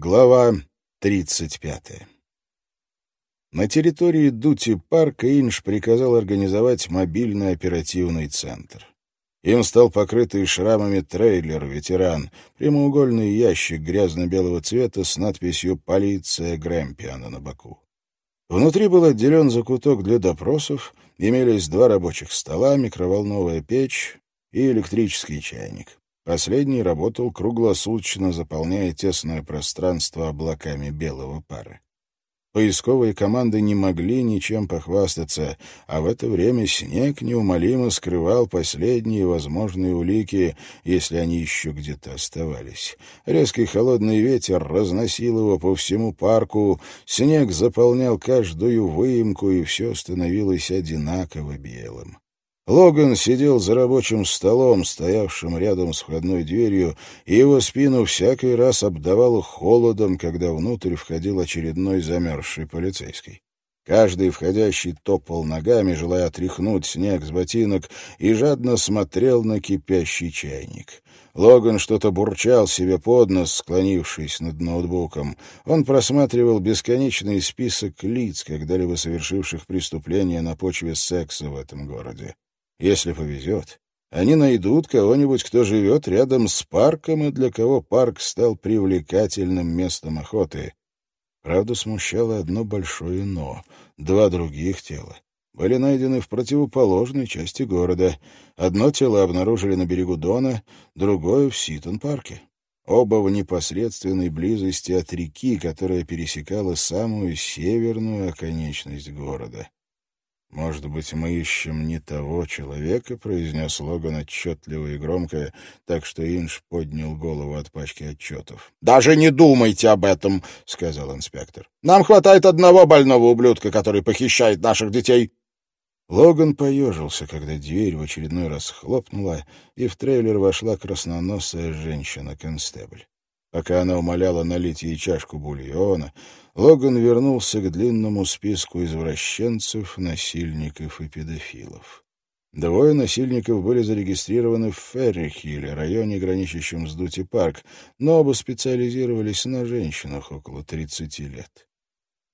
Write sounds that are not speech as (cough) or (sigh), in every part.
Глава 35. На территории Дути-парка Инж приказал организовать мобильный оперативный центр. Им стал покрытый шрамами трейлер-ветеран, прямоугольный ящик грязно-белого цвета с надписью «Полиция Грэмпиана» на боку. Внутри был отделен закуток для допросов, имелись два рабочих стола, микроволновая печь и электрический чайник. Последний работал круглосуточно, заполняя тесное пространство облаками белого пара. Поисковые команды не могли ничем похвастаться, а в это время снег неумолимо скрывал последние возможные улики, если они еще где-то оставались. Резкий холодный ветер разносил его по всему парку, снег заполнял каждую выемку, и все становилось одинаково белым. Логан сидел за рабочим столом, стоявшим рядом с входной дверью, и его спину всякий раз обдавало холодом, когда внутрь входил очередной замерзший полицейский. Каждый входящий топал ногами, желая отряхнуть снег с ботинок, и жадно смотрел на кипящий чайник. Логан что-то бурчал себе под нос, склонившись над ноутбуком. Он просматривал бесконечный список лиц, когда-либо совершивших преступления на почве секса в этом городе. Если повезет, они найдут кого-нибудь, кто живет рядом с парком и для кого парк стал привлекательным местом охоты. Правда, смущало одно большое «но». Два других тела были найдены в противоположной части города. Одно тело обнаружили на берегу Дона, другое — в Ситон-парке. Оба в непосредственной близости от реки, которая пересекала самую северную оконечность города. «Может быть, мы ищем не того человека?» — произнес Логан отчетливо и громко, так что Инж поднял голову от пачки отчетов. «Даже не думайте об этом!» — сказал инспектор. «Нам хватает одного больного ублюдка, который похищает наших детей!» Логан поежился, когда дверь в очередной раз хлопнула, и в трейлер вошла красноносая женщина-констебль. Пока она умоляла налить ей чашку бульона, Логан вернулся к длинному списку извращенцев, насильников и педофилов. Двое насильников были зарегистрированы в Феррихилле, районе, граничащем с Дути-парк, но оба специализировались на женщинах около 30 лет.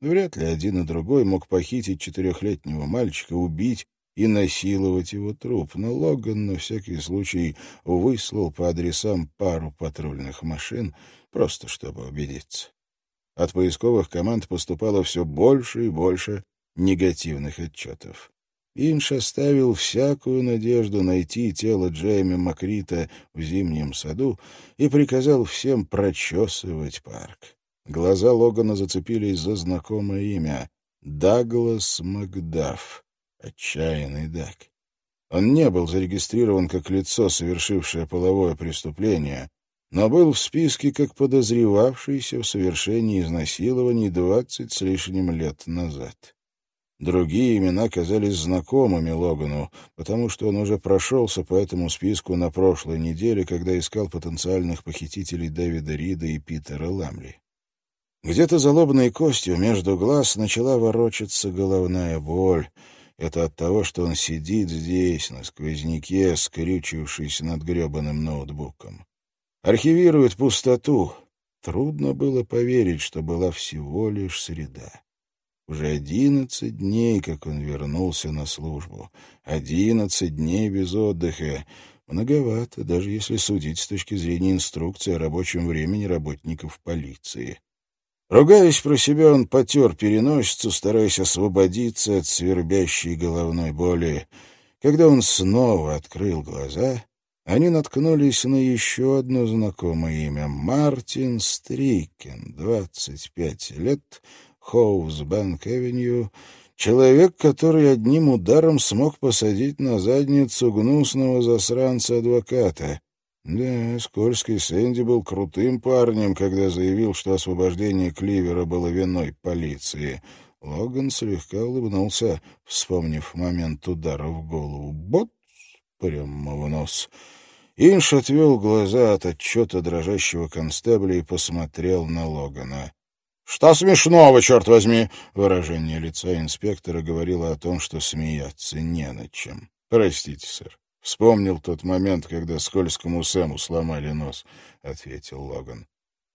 Вряд ли один и другой мог похитить четырехлетнего мальчика, убить и насиловать его труп, но Логан на всякий случай выслал по адресам пару патрульных машин, просто чтобы убедиться. От поисковых команд поступало все больше и больше негативных отчетов. Инш оставил всякую надежду найти тело Джейми Макрита в зимнем саду и приказал всем прочесывать парк. Глаза Логана зацепились за знакомое имя — Даглас Макдафф, отчаянный Даг. Он не был зарегистрирован как лицо, совершившее половое преступление, но был в списке как подозревавшийся в совершении изнасилований двадцать с лишним лет назад. Другие имена казались знакомыми Логану, потому что он уже прошелся по этому списку на прошлой неделе, когда искал потенциальных похитителей Дэвида Рида и Питера Ламли. Где-то за лобной костью между глаз начала ворочаться головная боль. Это от того, что он сидит здесь, на сквозняке, скрючившись над гребаным ноутбуком архивирует пустоту. Трудно было поверить, что была всего лишь среда. Уже одиннадцать дней, как он вернулся на службу. Одиннадцать дней без отдыха. Многовато, даже если судить с точки зрения инструкции о рабочем времени работников полиции. Ругаясь про себя, он потер переносицу, стараясь освободиться от свербящей головной боли. Когда он снова открыл глаза, они наткнулись на еще одно знакомое имя — Мартин Стрикен, 25 лет, Хоуз-Бэнк-Эвеню, человек, который одним ударом смог посадить на задницу гнусного засранца-адвоката. Да, скользкий Сэнди был крутым парнем, когда заявил, что освобождение Кливера было виной полиции. Логан слегка улыбнулся, вспомнив момент удара в голову. «Бот!» прямо в нос. Инш отвел глаза от отчета дрожащего констебля и посмотрел на Логана. «Что смешного, черт возьми?» Выражение лица инспектора говорило о том, что смеяться не над чем. «Простите, сэр. Вспомнил тот момент, когда скользкому Сэму сломали нос», — ответил Логан.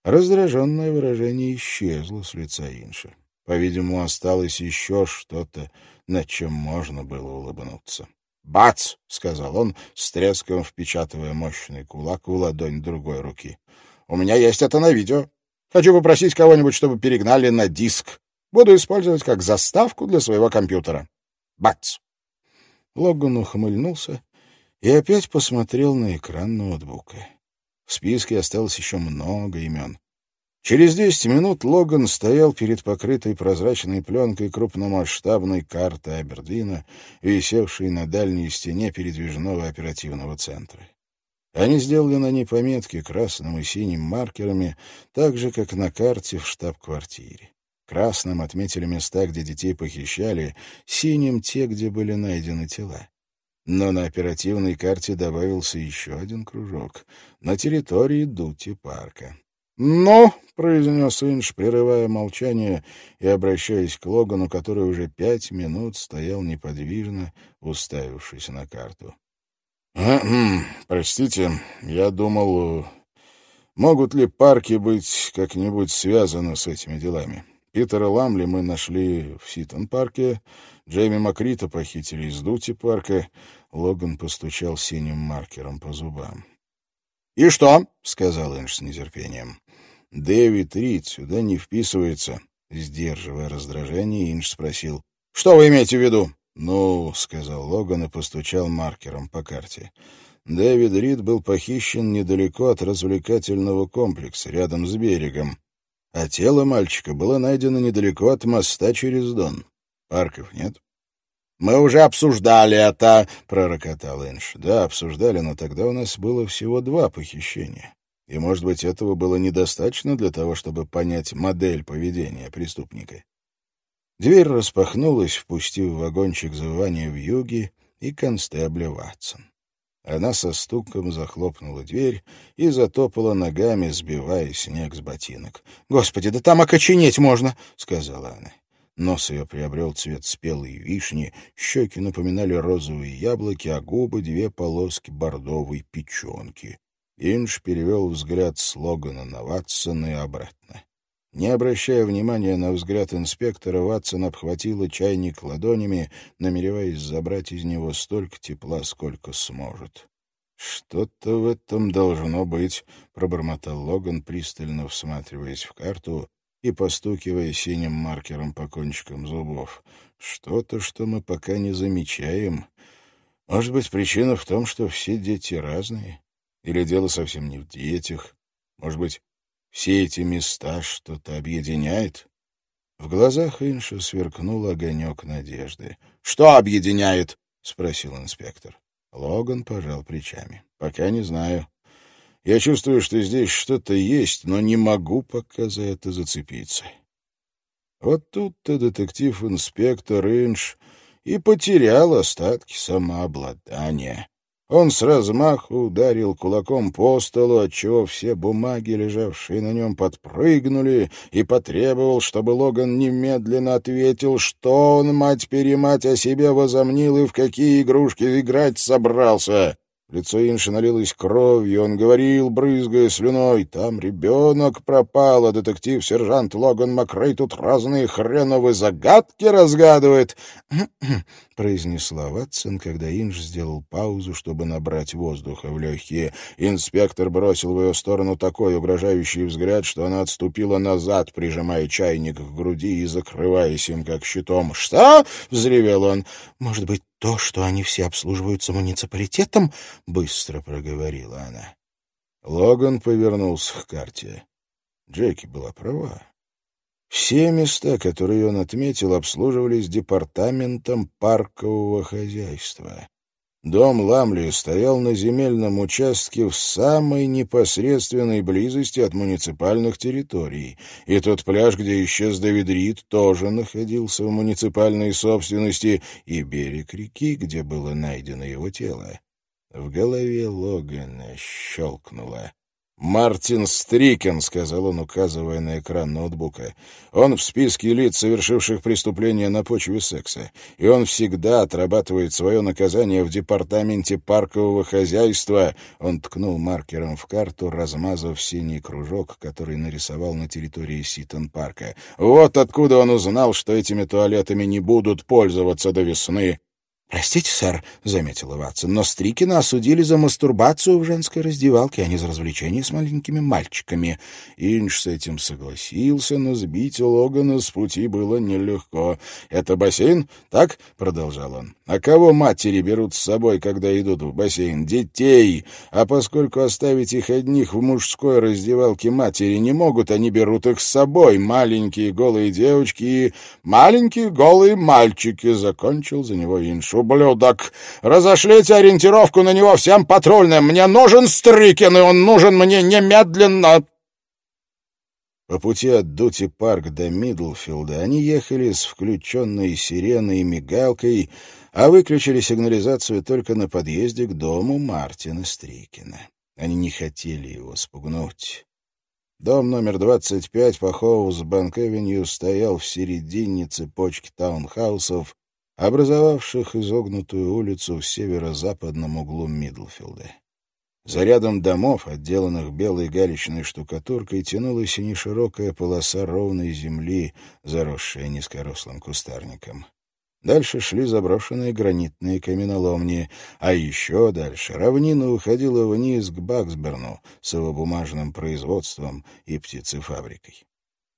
Раздраженное выражение исчезло с лица Инша. По-видимому, осталось еще что-то, над чем можно было улыбнуться. «Бац!» — сказал он, с треском впечатывая мощный кулак в ладонь другой руки. «У меня есть это на видео. Хочу попросить кого-нибудь, чтобы перегнали на диск. Буду использовать как заставку для своего компьютера. Бац!» Логан ухмыльнулся и опять посмотрел на экран ноутбука. В списке осталось еще много имен. Через десять минут Логан стоял перед покрытой прозрачной пленкой крупномасштабной карты Абердина, висевшей на дальней стене передвижного оперативного центра. Они сделали на ней пометки красным и синим маркерами, так же, как на карте в штаб-квартире. Красным отметили места, где детей похищали, синим — те, где были найдены тела. Но на оперативной карте добавился еще один кружок — на территории Дути-парка. «Ну», — произнес Инж, прерывая молчание и обращаясь к Логану, который уже пять минут стоял неподвижно, уставившись на карту. «Простите, я думал, могут ли парки быть как-нибудь связаны с этими делами? Питера Ламли мы нашли в Ситон-парке, Джейми Макрита похитили из Дути-парка». Логан постучал синим маркером по зубам. «И что?» — сказал Инж с нетерпением. Дэвид Рид сюда не вписывается. Сдерживая раздражение, Инж спросил. — Что вы имеете в виду? — Ну, — сказал Логан и постучал маркером по карте. Дэвид Рид был похищен недалеко от развлекательного комплекса, рядом с берегом. А тело мальчика было найдено недалеко от моста через Дон. Парков нет. «Мы уже обсуждали это», — пророкотал Инш. «Да, обсуждали, но тогда у нас было всего два похищения. И, может быть, этого было недостаточно для того, чтобы понять модель поведения преступника. Дверь распахнулась, впустив вагончик завывания в юге и констебля Ватсон. Она со стуком захлопнула дверь и затопала ногами, сбивая снег с ботинок. «Господи, да там окоченеть можно!» — сказала она. Нос ее приобрел цвет спелой вишни, щеки напоминали розовые яблоки, а губы — две полоски бордовой печенки. Инж перевел взгляд с Логана на Ватсона и обратно. Не обращая внимания на взгляд инспектора, Ватсон обхватила чайник ладонями, намереваясь забрать из него столько тепла, сколько сможет. «Что-то в этом должно быть», — пробормотал Логан, пристально всматриваясь в карту и постукивая синим маркером по кончикам зубов. «Что-то, что мы пока не замечаем. Может быть, причина в том, что все дети разные?» Или дело совсем не в детях? Может быть, все эти места что-то объединяет? В глазах Инша сверкнул огонек надежды. — Что объединяет? — спросил инспектор. Логан пожал плечами. — Пока не знаю. Я чувствую, что здесь что-то есть, но не могу пока за это зацепиться. Вот тут-то детектив-инспектор Инш и потерял остатки самообладания. Он с размаху ударил кулаком по столу, отчего все бумаги, лежавшие на нем, подпрыгнули, и потребовал, чтобы Логан немедленно ответил, что он, мать-перемать, о себе возомнил и в какие игрушки играть собрался. Лицо Инши налилось кровью, он говорил, брызгая слюной. «Там ребенок пропал, а детектив-сержант Логан Макрей тут разные хреновые загадки разгадывает!» (clears throat) произнесла Ватсон, когда Инж сделал паузу, чтобы набрать воздуха в легкие. Инспектор бросил в ее сторону такой угрожающий взгляд, что она отступила назад, прижимая чайник к груди и закрываясь им как щитом. «Что?» — взревел он. «Может быть, то, что они все обслуживаются муниципалитетом?» — быстро проговорила она. Логан повернулся к карте. Джеки была права. Все места, которые он отметил, обслуживались департаментом паркового хозяйства. Дом Ламли стоял на земельном участке в самой непосредственной близости от муниципальных территорий, и тот пляж, где исчез Давид Рид, тоже находился в муниципальной собственности, и берег реки, где было найдено его тело. В голове Логана щелкнуло. «Мартин Стрикен», — сказал он, указывая на экран ноутбука. «Он в списке лиц, совершивших преступления на почве секса, и он всегда отрабатывает свое наказание в департаменте паркового хозяйства». Он ткнул маркером в карту, размазав синий кружок, который нарисовал на территории Ситон-парка. «Вот откуда он узнал, что этими туалетами не будут пользоваться до весны». «Простите, сэр», — заметила Ватсон, «но Стрикина осудили за мастурбацию в женской раздевалке, а не за развлечение с маленькими мальчиками». Инж с этим согласился, но сбить Логана с пути было нелегко. «Это бассейн? Так?» — продолжал он. «А кого матери берут с собой, когда идут в бассейн? Детей! А поскольку оставить их одних в мужской раздевалке матери не могут, они берут их с собой. Маленькие голые девочки и маленькие голые мальчики», — закончил за него Инш ублюдок! Разошлите ориентировку на него всем патрульным! Мне нужен Стрикин, и он нужен мне немедленно!» По пути от Дути Парк до Мидлфилда они ехали с включенной сиреной и мигалкой, а выключили сигнализацию только на подъезде к дому Мартина Стрикина. Они не хотели его спугнуть. Дом номер 25 по Хоус-Банк-Эвеню стоял в середине цепочки таунхаусов, образовавших изогнутую улицу в северо-западном углу Мидлфилда. За рядом домов, отделанных белой галечной штукатуркой, тянулась и неширокая полоса ровной земли, заросшая низкорослым кустарником. Дальше шли заброшенные гранитные каменоломни, а еще дальше равнина уходила вниз к Баксберну с его бумажным производством и птицефабрикой.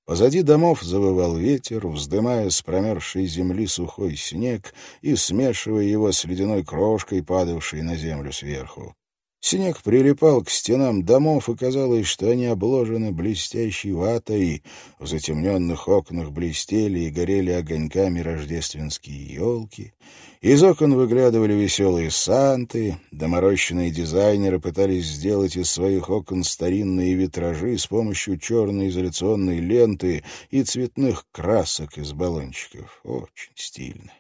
Позади домов завывал ветер, вздымая с промерзшей земли сухой снег и смешивая его с ледяной крошкой, падавшей на землю сверху. Снег прилипал к стенам домов, и казалось, что они обложены блестящей ватой. В затемненных окнах блестели и горели огоньками рождественские елки. Из окон выглядывали веселые санты, доморощенные дизайнеры пытались сделать из своих окон старинные витражи с помощью черной изоляционной ленты и цветных красок из баллончиков. Очень стильно.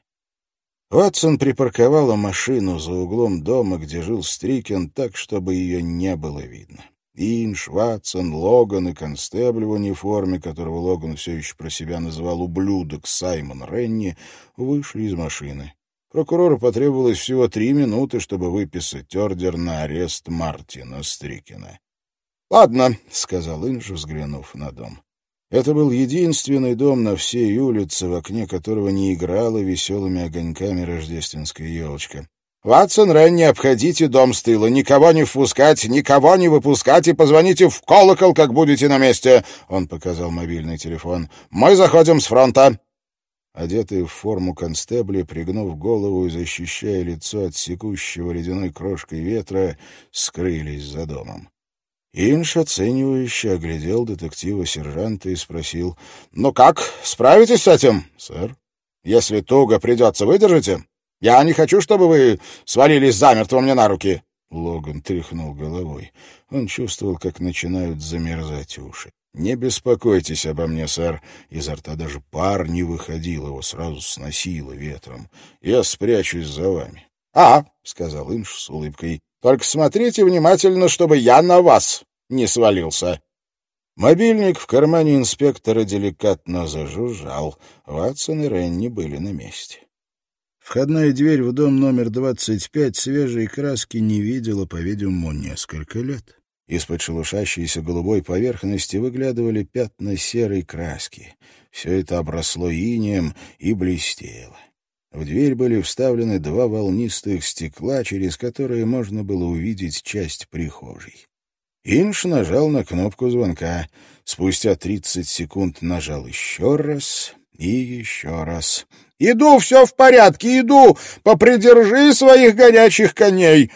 Ватсон припарковала машину за углом дома, где жил Стрикен, так, чтобы ее не было видно. Инш, Ватсон, Логан и констебль в униформе, которого Логан все еще про себя называл ублюдок Саймон Ренни, вышли из машины. Прокурору потребовалось всего три минуты, чтобы выписать ордер на арест Мартина Стрикина. «Ладно», — сказал Инж, взглянув на дом. Это был единственный дом на всей улице, в окне которого не играла веселыми огоньками рождественская елочка. «Ватсон, Ренни, обходите дом с тыла, никого не впускать, никого не выпускать и позвоните в колокол, как будете на месте!» Он показал мобильный телефон. «Мы заходим с фронта!» Одетые в форму констебли, пригнув голову и защищая лицо от секущего ледяной крошкой ветра, скрылись за домом. Инш оценивающе оглядел детектива-сержанта и спросил, «Ну как, справитесь с этим, сэр? Если туго придется, выдержите? Я не хочу, чтобы вы свалились замертво мне на руки». Логан тряхнул головой. Он чувствовал, как начинают замерзать уши. «Не беспокойтесь обо мне, сэр». Изо рта даже пар не выходил, его сразу сносило ветром. «Я спрячусь за вами». «А», — сказал Инш с улыбкой, — «только смотрите внимательно, чтобы я на вас не свалился». Мобильник в кармане инспектора деликатно зажужжал. Ватсон и Ренни были на месте. Входная дверь в дом номер 25 свежей краски не видела, по-видимому, несколько лет. Из-под шелушащейся голубой поверхности выглядывали пятна серой краски. Все это обросло инеем и блестело. В дверь были вставлены два волнистых стекла, через которые можно было увидеть часть прихожей. Инш нажал на кнопку звонка. Спустя тридцать секунд нажал еще раз и еще раз. «Иду, все в порядке, иду! Попридержи своих горячих коней!»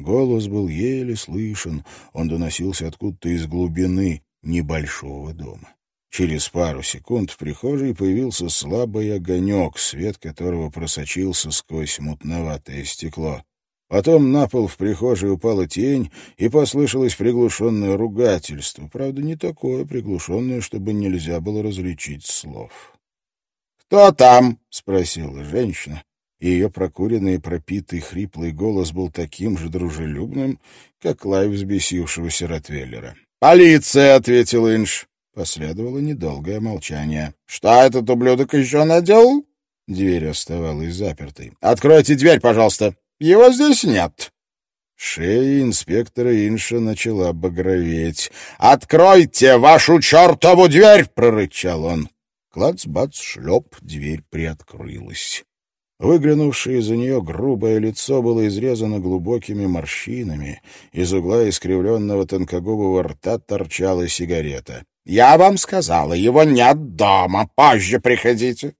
Голос был еле слышен, он доносился откуда-то из глубины небольшого дома. Через пару секунд в прихожей появился слабый огонек, свет которого просочился сквозь мутноватое стекло. Потом на пол в прихожей упала тень, и послышалось приглушенное ругательство. Правда, не такое приглушенное, чтобы нельзя было различить слов. «Кто там?» — спросила женщина, и ее прокуренный и пропитый хриплый голос был таким же дружелюбным, как лай взбесившегося Ротвейлера. «Полиция!» — ответил Инш. Последовало недолгое молчание. «Что этот ублюдок еще наделал?» Дверь оставалась запертой. «Откройте дверь, пожалуйста!» «Его здесь нет!» Шея инспектора Инша начала багроветь. «Откройте вашу чертову дверь!» — прорычал он. Клац-бац, шлеп, дверь приоткрылась. Выглянувшее из-за нее грубое лицо было изрезано глубокими морщинами. Из угла искривленного тонкогубого рта торчала сигарета. «Я вам сказала, его нет дома, позже приходите».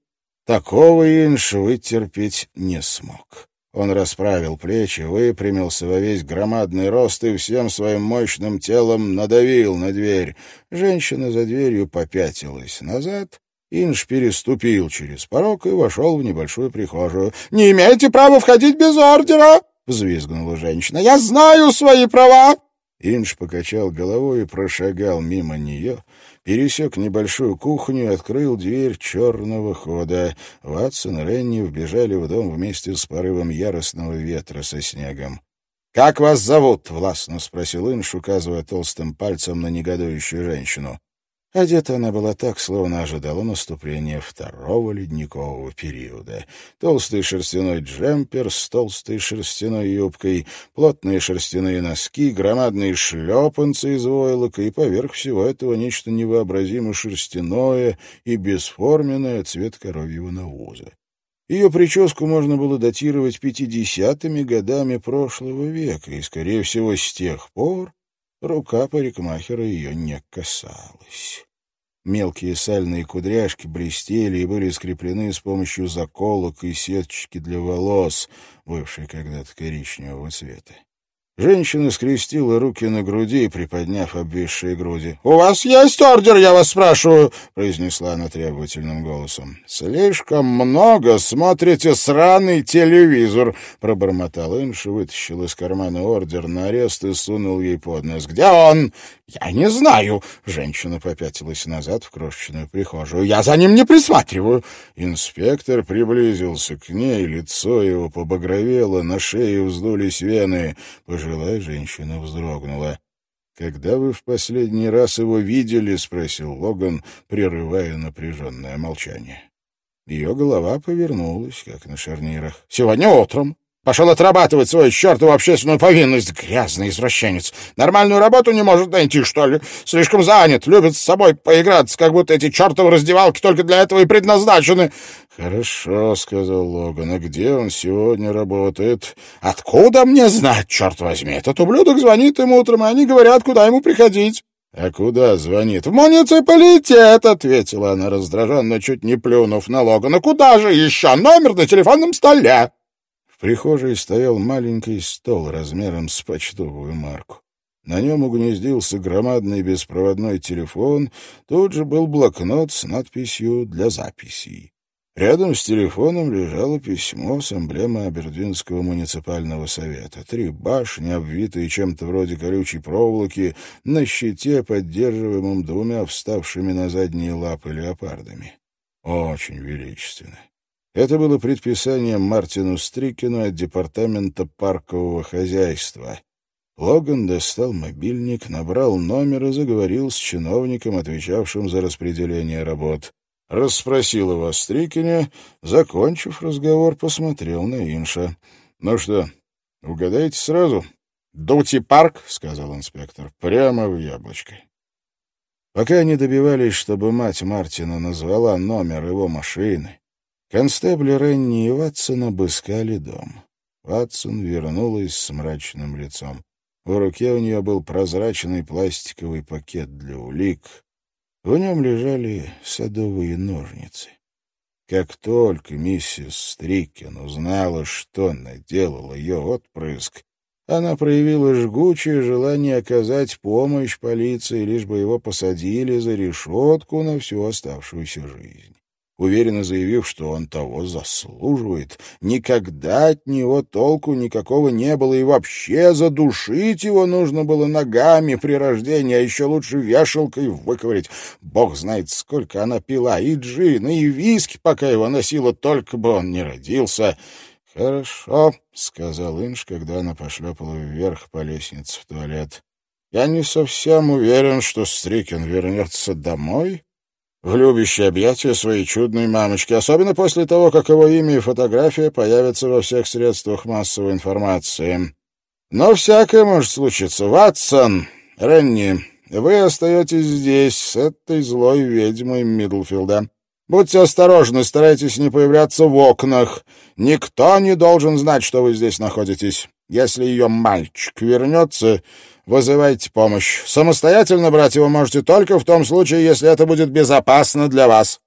Такого Инш вытерпеть не смог. Он расправил плечи, выпрямился во весь громадный рост и всем своим мощным телом надавил на дверь. Женщина за дверью попятилась назад, Инж переступил через порог и вошел в небольшую прихожую. «Не имеете права входить без ордера!» — взвизгнула женщина. «Я знаю свои права!» Инж покачал головой и прошагал мимо нее, пересек небольшую кухню и открыл дверь черного хода. Ватсон и Ренни вбежали в дом вместе с порывом яростного ветра со снегом. «Как вас зовут?» — властно спросил Инш, указывая толстым пальцем на негодующую женщину. Одета она была так, словно ожидала наступления второго ледникового периода. Толстый шерстяной джемпер с толстой шерстяной юбкой, плотные шерстяные носки, громадные шлепанцы из войлока и поверх всего этого нечто невообразимо шерстяное и бесформенное цвет коровьего навоза. Ее прическу можно было датировать пятидесятыми годами прошлого века, и, скорее всего, с тех пор Рука парикмахера ее не касалась. Мелкие сальные кудряшки блестели и были скреплены с помощью заколок и сеточки для волос, бывшей когда-то коричневого цвета. Женщина скрестила руки на груди, приподняв обвисшие груди. «У вас есть ордер, я вас спрашиваю?» — произнесла она требовательным голосом. «Слишком много смотрите сраный телевизор!» — пробормотал Инш, вытащил из кармана ордер на арест и сунул ей под нос. «Где он?» «Я не знаю!» — женщина попятилась назад в крошечную прихожую. «Я за ним не присматриваю!» Инспектор приблизился к ней, лицо его побагровело, на шее вздулись вены. Пожилая женщина вздрогнула. «Когда вы в последний раз его видели?» — спросил Логан, прерывая напряженное молчание. Ее голова повернулась, как на шарнирах. «Сегодня утром. Пошел отрабатывать свою чертову общественную повинность. Грязный извращенец. Нормальную работу не может найти, что ли? Слишком занят, любит с собой поиграться, как будто эти чертовы раздевалки только для этого и предназначены. «Хорошо», — сказал Логан. «А где он сегодня работает?» «Откуда мне знать, черт возьми? Этот ублюдок звонит им утром, и они говорят, куда ему приходить». «А куда звонит?» «В муниципалитет», — ответила она раздраженно, чуть не плюнув на Логана. «Куда же еще? Номер на телефонном столе» прихожей стоял маленький стол размером с почтовую марку. На нем угнездился громадный беспроводной телефон, тут же был блокнот с надписью «Для записей». Рядом с телефоном лежало письмо с эмблемой Абердинского муниципального совета. Три башни, обвитые чем-то вроде колючей проволоки, на щите, поддерживаемом двумя вставшими на задние лапы леопардами. Очень величественно. Это было предписание Мартину Стрикину от Департамента паркового хозяйства. Логан достал мобильник, набрал номер и заговорил с чиновником, отвечавшим за распределение работ. Расспросил его о закончив разговор, посмотрел на Инша. — Ну что, угадаете сразу? — Дути парк, — сказал инспектор, — прямо в яблочко. Пока они добивались, чтобы мать Мартина назвала номер его машины, Констебли Ренни и Ватсон обыскали дом. Ватсон вернулась с мрачным лицом. В руке у нее был прозрачный пластиковый пакет для улик. В нем лежали садовые ножницы. Как только миссис Стрикен узнала, что наделал ее отпрыск, она проявила жгучее желание оказать помощь полиции, лишь бы его посадили за решетку на всю оставшуюся жизнь уверенно заявив, что он того заслуживает. Никогда от него толку никакого не было, и вообще задушить его нужно было ногами при рождении, а еще лучше вешалкой выковырять. Бог знает, сколько она пила, и джин, и виски, пока его носила, только бы он не родился. «Хорошо», — сказал Инж, когда она пошлепала вверх по лестнице в туалет. «Я не совсем уверен, что Стрикин вернется домой в любящее объятия своей чудной мамочки, особенно после того, как его имя и фотография появятся во всех средствах массовой информации. Но всякое может случиться. Ватсон, Ренни, вы остаетесь здесь с этой злой ведьмой Мидлфилда. Будьте осторожны, старайтесь не появляться в окнах. Никто не должен знать, что вы здесь находитесь. Если ее мальчик вернется, вызывайте помощь. Самостоятельно брать его можете только в том случае, если это будет безопасно для вас».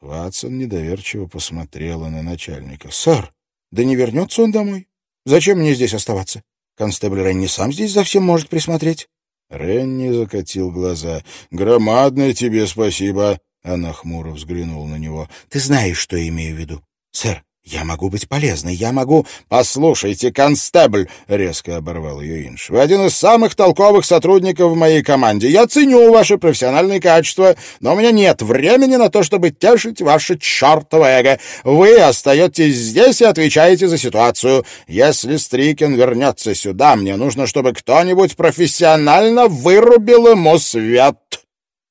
Ватсон недоверчиво посмотрела на начальника. «Сэр, да не вернется он домой? Зачем мне здесь оставаться? Констебль Ренни сам здесь за всем может присмотреть». Ренни закатил глаза. «Громадное тебе спасибо!» Она хмуро взглянула на него. «Ты знаешь, что я имею в виду. Сэр, я могу быть полезной, я могу...» «Послушайте, констебль!» — резко оборвал ее Инш. «Вы один из самых толковых сотрудников в моей команде. Я ценю ваши профессиональные качества, но у меня нет времени на то, чтобы тешить ваше чертово эго. Вы остаетесь здесь и отвечаете за ситуацию. Если Стрикин вернется сюда, мне нужно, чтобы кто-нибудь профессионально вырубил ему свет».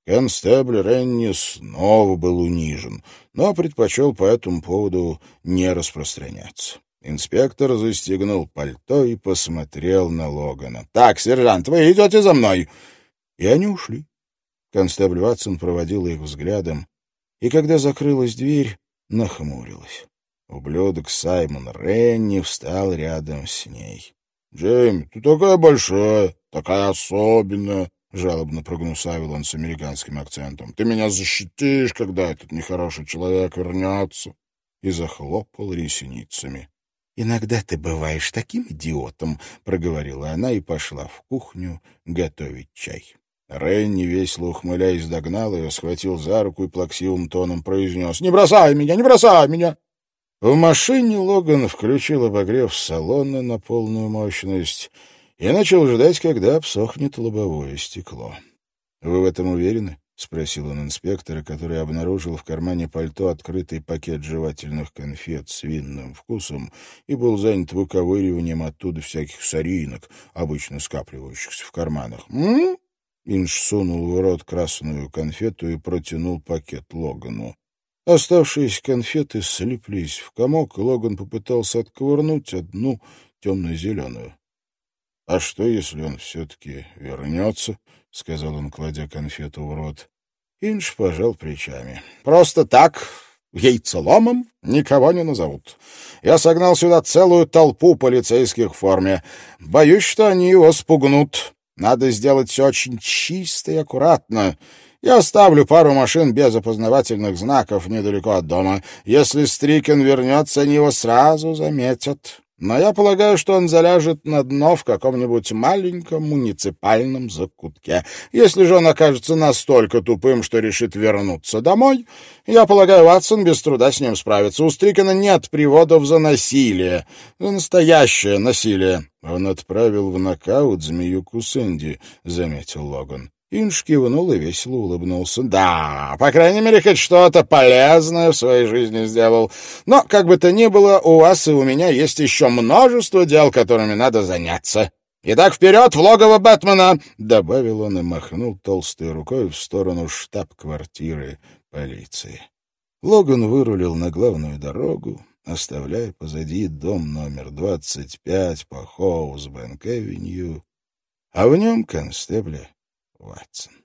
Констебль Ренни снова был унижен, но предпочел по этому поводу не распространяться. Инспектор застегнул пальто и посмотрел на Логана. — Так, сержант, вы идете за мной. И они ушли. Констебль Ватсон проводил их взглядом, и когда закрылась дверь, нахмурилась. Ублюдок Саймон Ренни встал рядом с ней. — Джейми, ты такая большая, такая особенная. — жалобно прогнусавил он с американским акцентом. — Ты меня защитишь, когда этот нехороший человек вернется. И захлопал ресницами. — Иногда ты бываешь таким идиотом, — проговорила она и пошла в кухню готовить чай. Ренни, весело ухмыляясь, догнал ее, схватил за руку и плаксивым тоном произнес «Не бросай меня! Не бросай меня!» В машине Логан включил обогрев салона на полную мощность и начал ждать, когда обсохнет лобовое стекло. «Вы в этом уверены?» — спросил он инспектора, который обнаружил в кармане пальто открытый пакет жевательных конфет с винным вкусом и был занят выковыриванием оттуда всяких соринок, обычно скапливающихся в карманах. «М?», Инж сунул в рот красную конфету и протянул пакет Логану. Оставшиеся конфеты слиплись в комок, и Логан попытался отковырнуть одну темно-зеленую. «А что, если он все-таки вернется?» — сказал он, кладя конфету в рот. Инж пожал плечами. «Просто так, яйцеломом, никого не назовут. Я согнал сюда целую толпу полицейских в форме. Боюсь, что они его спугнут. Надо сделать все очень чисто и аккуратно». Я оставлю пару машин без опознавательных знаков недалеко от дома. Если Стрикин вернется, они его сразу заметят. Но я полагаю, что он заляжет на дно в каком-нибудь маленьком муниципальном закутке. Если же он окажется настолько тупым, что решит вернуться домой, я полагаю, Ватсон без труда с ним справится. У Стрикена нет приводов за насилие, за настоящее насилие. Он отправил в нокаут змею Кусенди, — заметил Логан. Инж кивнул и весело улыбнулся. «Да, по крайней мере, хоть что-то полезное в своей жизни сделал. Но, как бы то ни было, у вас и у меня есть еще множество дел, которыми надо заняться. Итак, вперед в логово Бэтмена!» — добавил он и махнул толстой рукой в сторону штаб-квартиры полиции. Логан вырулил на главную дорогу, оставляя позади дом номер 25 по Хоусбэнк-авеню, а в нем констебля Ватсон.